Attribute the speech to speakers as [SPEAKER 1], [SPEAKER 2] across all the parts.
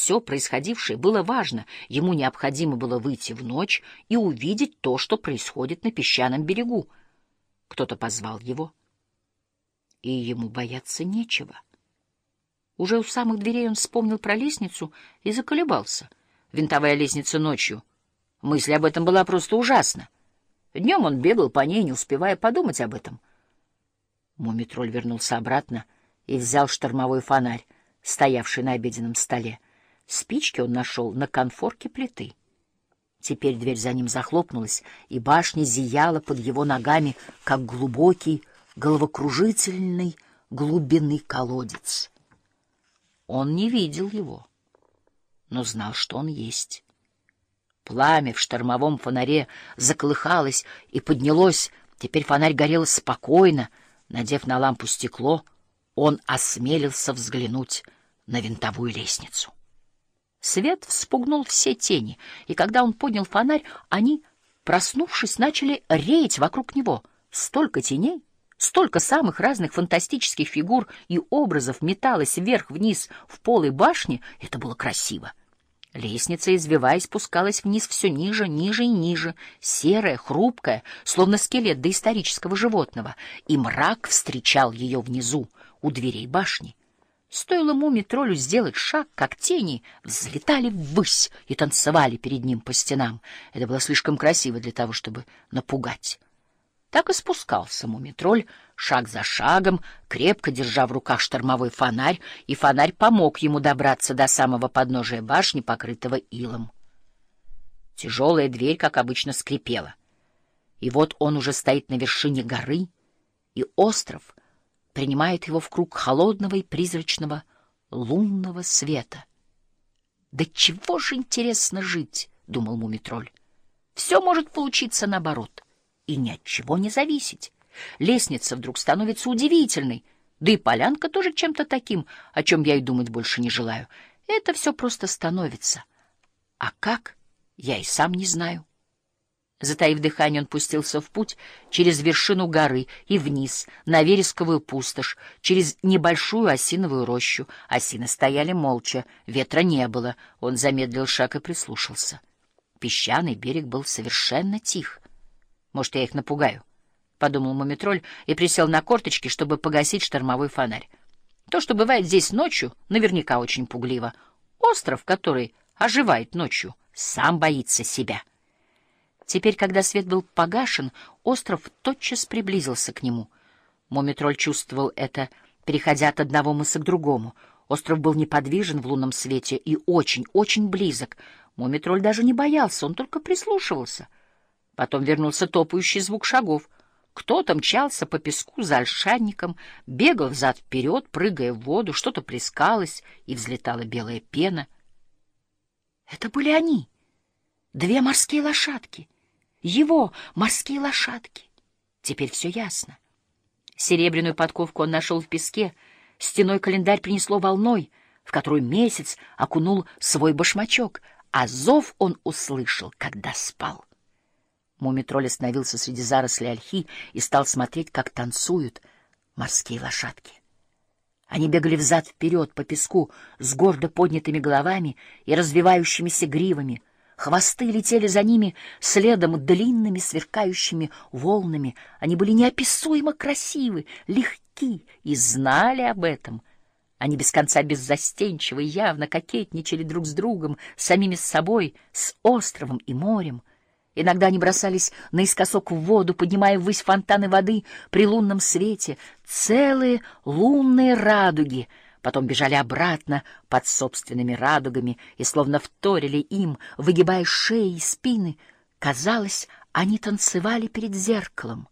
[SPEAKER 1] Все происходившее было важно. Ему необходимо было выйти в ночь и увидеть то, что происходит на песчаном берегу. Кто-то позвал его, и ему бояться нечего. Уже у самых дверей он вспомнил про лестницу и заколебался. Винтовая лестница ночью. Мысль об этом была просто ужасна. Днем он бегал по ней, не успевая подумать об этом. Мумитроль вернулся обратно и взял штормовой фонарь, стоявший на обеденном столе. Спички он нашел на конфорке плиты. Теперь дверь за ним захлопнулась, и башня зияла под его ногами, как глубокий, головокружительный глубинный колодец. Он не видел его, но знал, что он есть. Пламя в штормовом фонаре заколыхалось и поднялось. Теперь фонарь горел спокойно. Надев на лампу стекло, он осмелился взглянуть на винтовую лестницу. Свет вспугнул все тени, и когда он поднял фонарь, они, проснувшись, начали реять вокруг него. Столько теней, столько самых разных фантастических фигур и образов металось вверх-вниз в полой башне, это было красиво. Лестница, извиваясь, спускалась вниз все ниже, ниже и ниже, серая, хрупкая, словно скелет доисторического животного, и мрак встречал ее внизу, у дверей башни. Стоило муми-троллю сделать шаг, как тени взлетали ввысь и танцевали перед ним по стенам. Это было слишком красиво для того, чтобы напугать. Так и спускался муми-тролль шаг за шагом, крепко держа в руках штормовой фонарь, и фонарь помог ему добраться до самого подножия башни, покрытого илом. Тяжелая дверь, как обычно, скрипела. И вот он уже стоит на вершине горы, и остров — принимает его в круг холодного и призрачного лунного света. «Да чего же интересно жить!» — думал Мумитроль. «Все может получиться наоборот, и ни от чего не зависеть. Лестница вдруг становится удивительной, да и полянка тоже чем-то таким, о чем я и думать больше не желаю. Это все просто становится. А как, я и сам не знаю». Затаив дыхание, он пустился в путь через вершину горы и вниз, на вересковую пустошь, через небольшую осиновую рощу. Осины стояли молча, ветра не было. Он замедлил шаг и прислушался. Песчаный берег был совершенно тих. «Может, я их напугаю?» — подумал Мумитроль и присел на корточки, чтобы погасить штормовой фонарь. То, что бывает здесь ночью, наверняка очень пугливо. Остров, который оживает ночью, сам боится себя. Теперь, когда свет был погашен, остров тотчас приблизился к нему. Мумитроль чувствовал это, переходя от одного мыса к другому. Остров был неподвижен в лунном свете и очень-очень близок. Мумитроль даже не боялся, он только прислушивался. Потом вернулся топающий звук шагов. Кто-то мчался по песку за ольшанником, бегал взад-вперед, прыгая в воду, что-то плескалось, и взлетала белая пена. Это были они, две морские лошадки — его морские лошадки. Теперь все ясно. Серебряную подковку он нашел в песке, стеной календарь принесло волной, в которую месяц окунул свой башмачок, а зов он услышал, когда спал. Мумитроль остановился среди зарослей ольхи и стал смотреть, как танцуют морские лошадки. Они бегали взад-вперед по песку с гордо поднятыми головами и развивающимися гривами — Хвосты летели за ними следом длинными сверкающими волнами. Они были неописуемо красивы, легки и знали об этом. Они без конца беззастенчиво и явно кокетничали друг с другом, самими с собой, с островом и морем. Иногда они бросались наискосок в воду, поднимая ввысь фонтаны воды при лунном свете, целые лунные радуги — потом бежали обратно под собственными радугами и словно вторили им, выгибая шеи и спины. Казалось, они танцевали перед зеркалом.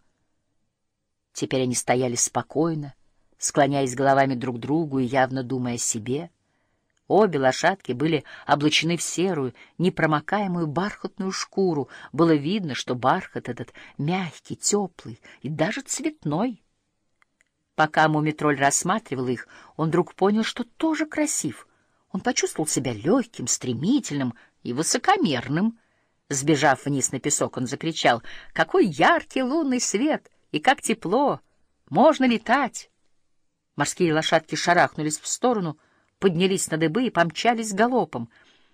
[SPEAKER 1] Теперь они стояли спокойно, склоняясь головами друг к другу и явно думая о себе. Обе лошадки были облачены в серую, непромокаемую бархатную шкуру. Было видно, что бархат этот мягкий, теплый и даже цветной — Пока Мумитроль рассматривал их, он вдруг понял, что тоже красив. Он почувствовал себя легким, стремительным и высокомерным. Сбежав вниз на песок, он закричал, «Какой яркий лунный свет! И как тепло! Можно летать!» Морские лошадки шарахнулись в сторону, поднялись на дыбы и помчались галопом —